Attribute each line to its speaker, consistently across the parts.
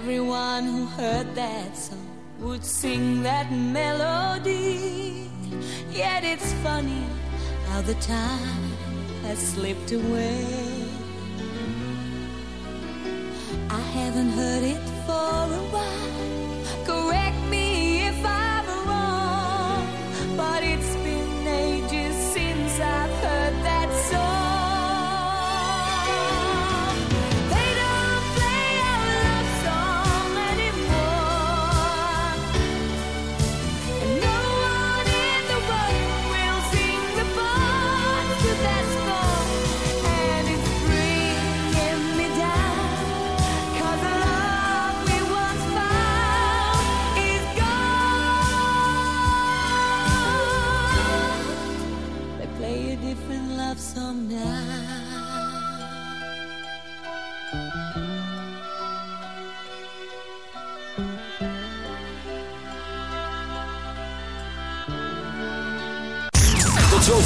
Speaker 1: Everyone who heard that song would sing that melody. Yet it's funny how the time has slipped away. I haven't heard it for a while.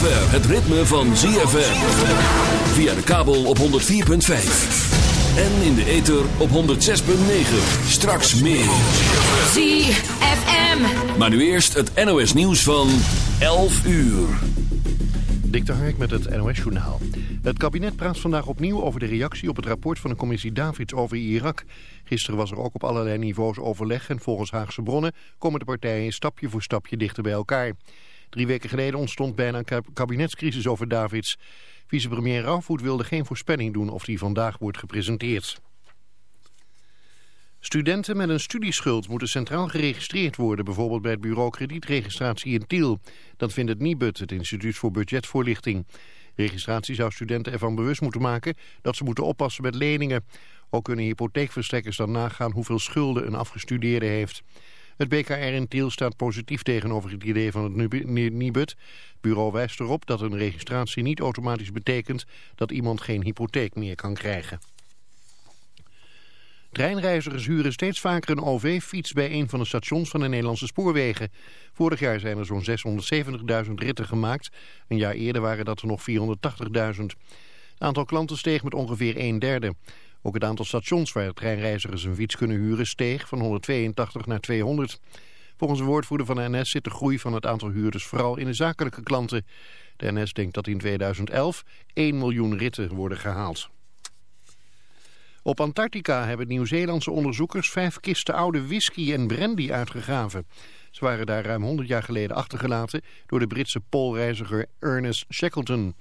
Speaker 2: Zover het ritme van ZFM. Via de kabel op 104.5. En in de ether op 106.9. Straks meer.
Speaker 3: ZFM.
Speaker 2: Maar nu eerst het NOS nieuws van 11 uur.
Speaker 4: Dik de Hark met het NOS-journaal. Het kabinet praat vandaag opnieuw over de reactie op het rapport van de commissie Davids over Irak. Gisteren was er ook op allerlei niveaus overleg en volgens Haagse bronnen komen de partijen stapje voor stapje dichter bij elkaar. Drie weken geleden ontstond bijna een kab- kabinetscrisis over Davids. Vicepremier Rauwvoet wilde geen voorspelling doen of die vandaag wordt gepresenteerd. Studenten met een studieschuld moeten centraal geregistreerd worden, bijvoorbeeld bij het bureau kredietregistratie in Tiel. Dat vindt het NIBUD, het Instituut voor Budgetvoorlichting. Registratie zou studenten ervan bewust moeten maken dat ze moeten oppassen met leningen. Ook kunnen hypotheekverstrekkers dan nagaan hoeveel schulden een afgestudeerde heeft. Het BKR in Tiel staat positief tegenover het idee van het NIBUD. Het bureau wijst erop dat een registratie niet automatisch betekent dat iemand geen hypotheek meer kan krijgen. Treinreizigers huren steeds vaker een OV-fiets bij een van de stations van de Nederlandse spoorwegen. Vorig jaar zijn er zo'n 670.000 ritten gemaakt. Een jaar eerder waren dat er nog 480.000. Het aantal klanten steeg met ongeveer een derde. Ook het aantal stations waar treinreizigers een fiets kunnen huren steeg van 182 naar 200. Volgens een woordvoerder van de NS zit de groei van het aantal huurders vooral in de zakelijke klanten. De NS denkt dat in 2011 1 miljoen ritten worden gehaald. Op Antarctica hebben Nieuw-Zeelandse onderzoekers vijf kisten oude whisky en brandy uitgegraven. Ze waren daar ruim 100 jaar geleden achtergelaten door de Britse poolreiziger Ernest Shackleton.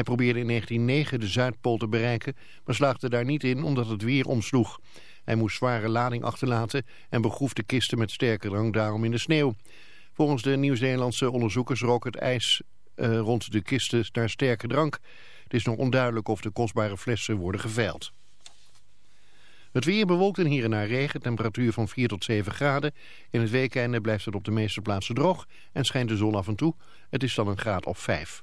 Speaker 4: Hij probeerde in 1909 de Zuidpool te bereiken, maar slaagde daar niet in omdat het weer omsloeg. Hij moest zware lading achterlaten en begroef de kisten met sterke drank daarom in de sneeuw. Volgens de Nieuw-Zeelandse onderzoekers rook het ijs eh, rond de kisten naar sterke drank. Het is nog onduidelijk of de kostbare flessen worden geveild. Het weer bewolkt en hier en daar regen, temperatuur van 4 tot 7 graden. In het weekende blijft het op de meeste plaatsen droog en schijnt de zon af en toe. Het is dan een graad of 5.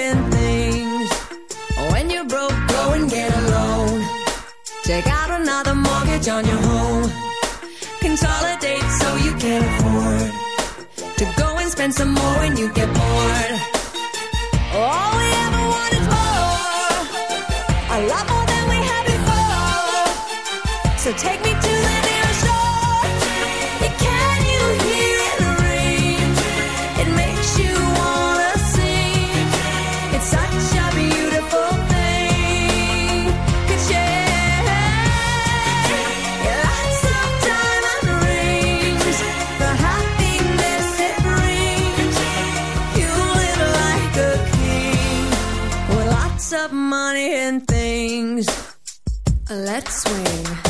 Speaker 3: saying things when you're broke. Go and get a loan. Take out another mortgage on your home. Consolidate so you can afford to go and spend some more when you get bored. All we ever wanted more, a lot more than we had before. So take me. Let's swing.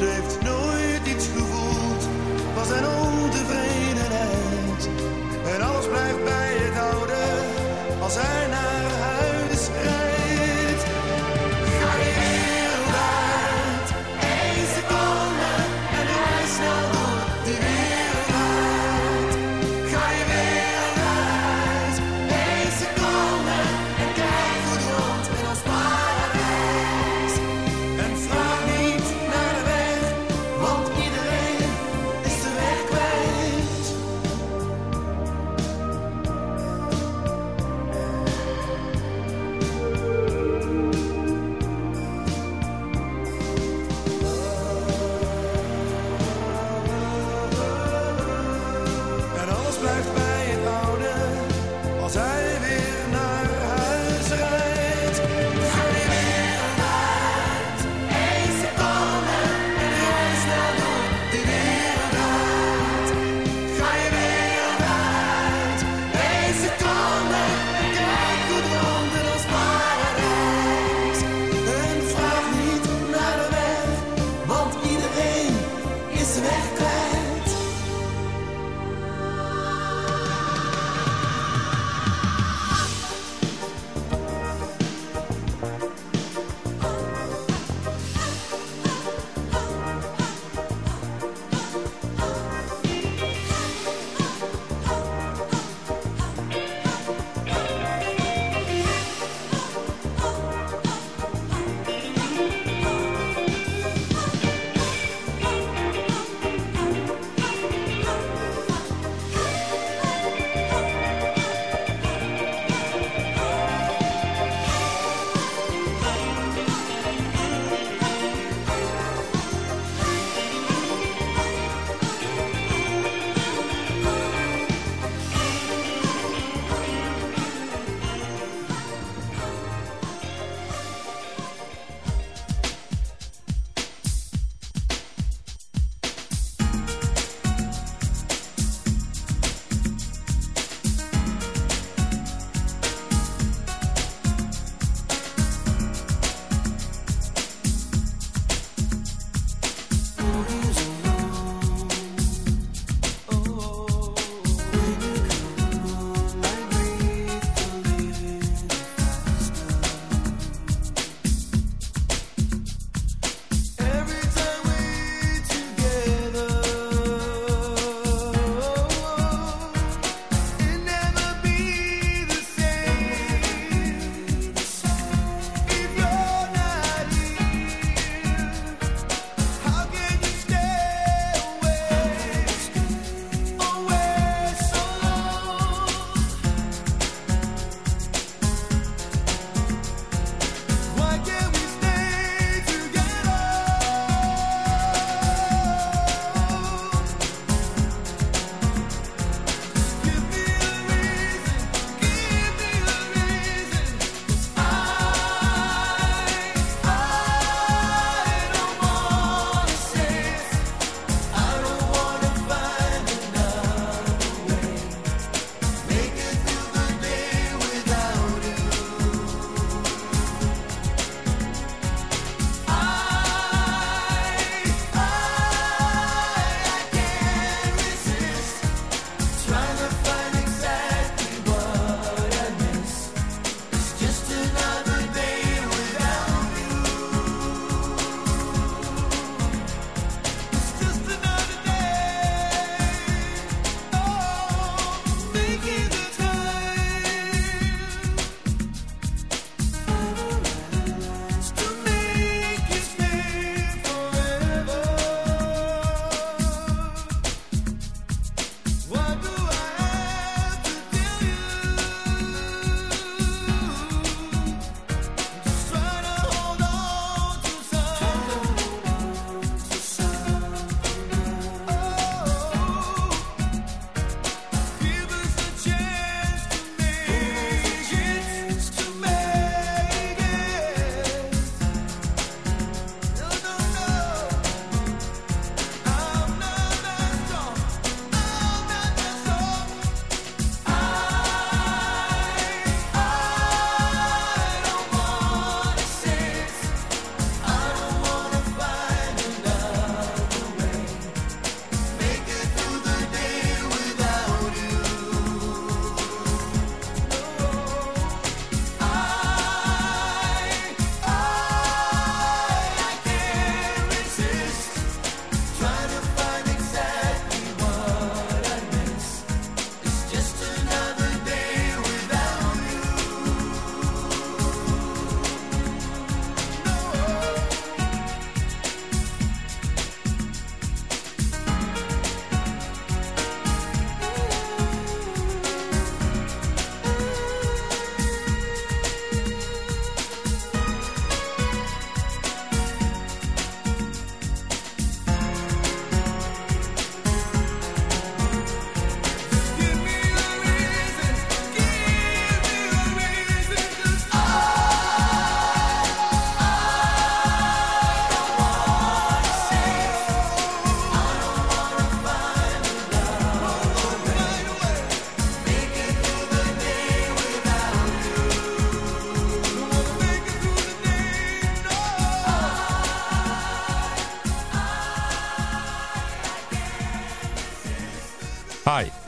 Speaker 5: heeft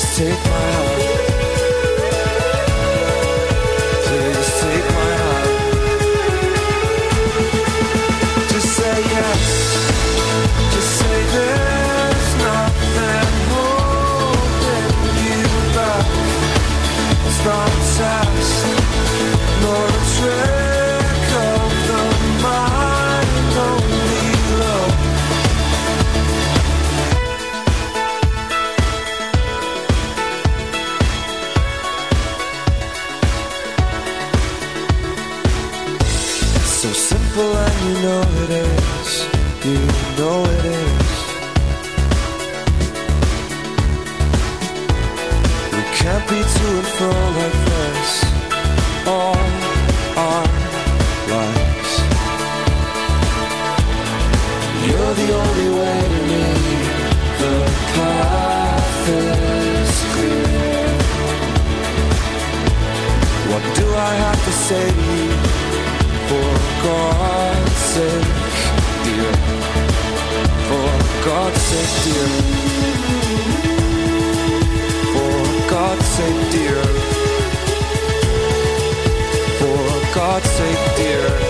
Speaker 6: Take my heart. God's sake, dear.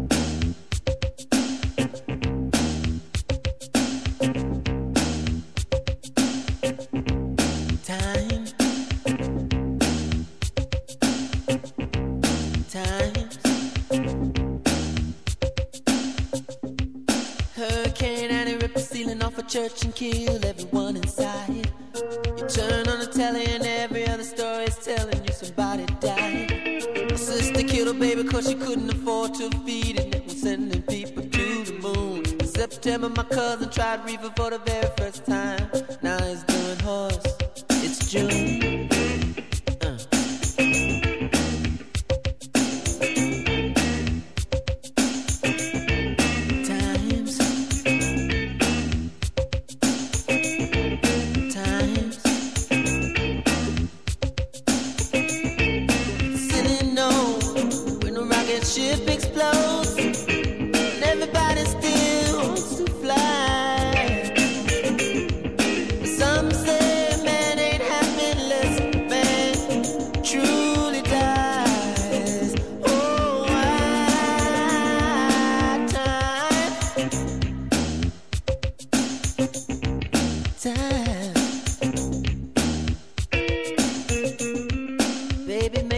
Speaker 7: River for the very first time.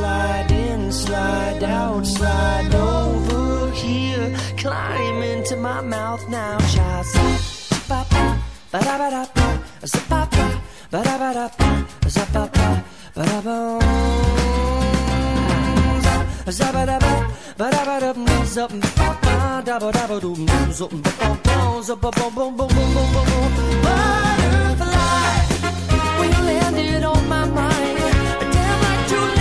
Speaker 8: slide in, slide out, slide over here. Climb into my mouth now, child. Ba ba ba da ba da ba, ba ba ba da ba da ba, ba ba ba da ba. Zabba-dabba, ba-dabba-dum, zup, ba-ba, dabba-dabba-dum, zup, ba-ba-bum, zup-ba-bum-bum-bum-bum-bum-bum. Butterfly, when you landed on my mind, damn like true